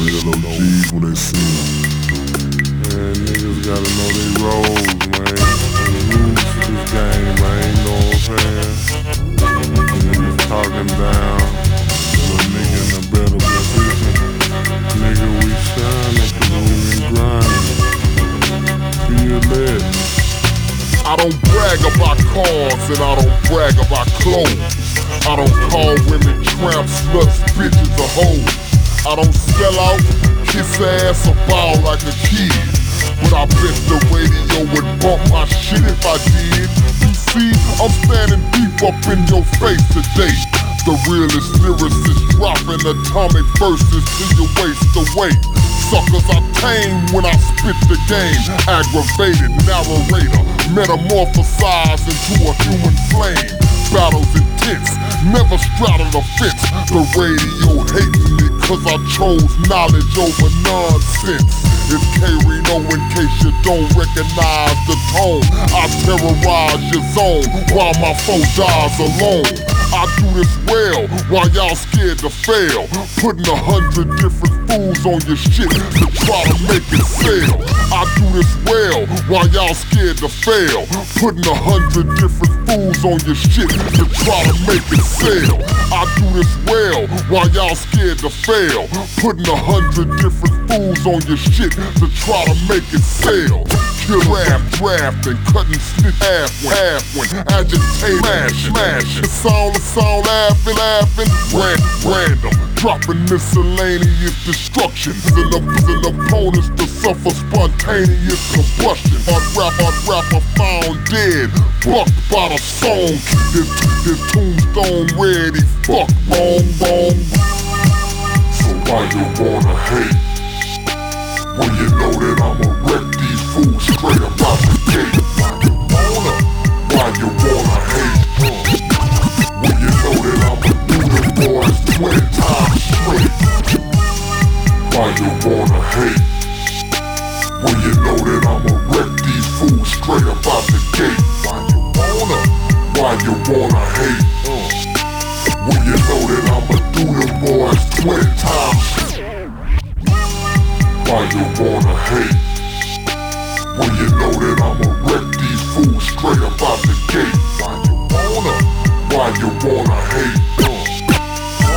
Real OGs when they see Man, niggas gotta know they roles, man. The rules this game, man. Know what I'm saying? Niggas talking down. Put a nigga in a better position. Nigga, we. I don't brag about cars and I don't brag about clothes. I don't call women tramps, sluts, bitches, or hoes. I don't sell out, kiss ass, or bow like a kid. But I bet the radio would bump my shit if I did. You see, I'm standing deep up in your face today. The realest lyricist dropping atomic verses to your waist away. Suckers I tame when I spit the game. Aggravated narrator, metamorphosized into a human flame. Battles intense, never straddle the fence. The radio hating me cause I chose knowledge over nonsense. It's K-Rino in case you don't recognize the tone. I terrorize your zone while my foe dies alone. I do this well while y'all scared to fail. Putting a hundred different fools on your shit to try to make it sell. I do this well while y'all scared to fail. Putting a hundred different fools on your shit to try to make it sell. I do this well while y'all scared to fail. Putting a hundred different fools on your shit to try to make it sell. Kill rap, drafting, cutting snitch half one, half one, agitate, smash, smash. It's all, it's all laughing, laughing, ran, random, dropping miscellaneous destructions and, and opponents to suffer spontaneous combustion. Hard rap, hard rapper found dead, bucked by the song. This, this tombstone ready, fuck, wrong, wrong. So why you wanna hate? When you know that these fools straight up out the gate wanna, why you wanna hate When you know that I'ma do them boys twenty times Why you wanna hate When you know that I'ma wreck these fools straight up out the Why you wanna, why you wanna hate When you know that I'ma do them boys twenty times why you wanna hate? When you know that I'ma wreck these fools straight up out the gate. Why you wanna? Why you wanna hate?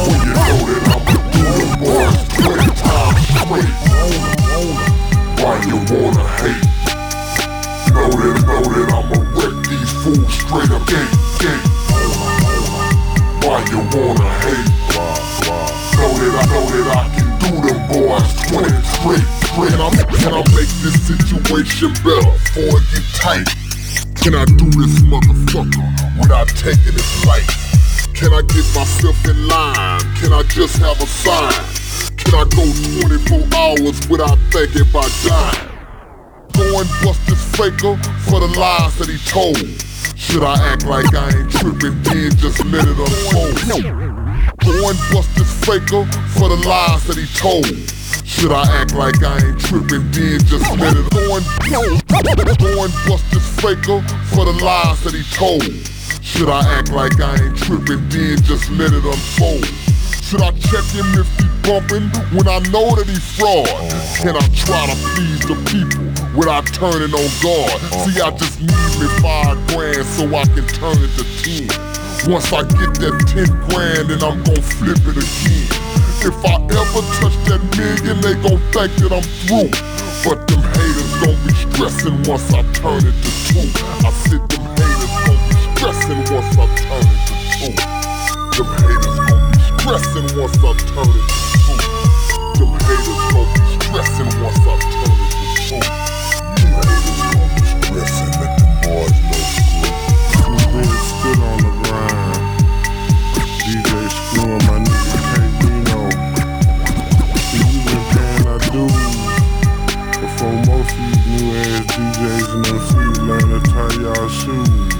When you know that I'ma do them boys twenty. Why you wanna hate? Know that, know that I'ma wreck these fools straight up gate. Why you wanna hate? Know that I know that I can do them boys 20 straight, straight. Can I, can I make this situation better before it get tight? Can I do this motherfucker without taking his life? Can I get myself in line? Can I just have a sign? Can I go 24 hours without thinking about dying? Go and bust this faker for the lies that he told. Should I act like I ain't tripping, then just let it unfold? Go and bust this faker for the lies that he told. Should I act like I ain't tripping, then just let it and, go bust this faker for the lies that he told. Should I act like I ain't tripping, then just let it unfold? Should I check him if he bumping when I know that he fraud? Can I try to please the people without turning on guard? See, I just need me five grand so I can turn it to ten. Once I get that 10 grand, then I'm gon' flip it again. If I ever touch that million, they gon' think that I'm through. But them haters gon' be stressing once I turn it to two. I said them haters gon' be stressing once I turn it to two. Them haters gon' be stressing once I turn it to two. Them haters gon' be stressing once I turn it to two. Them haters gon' be soon.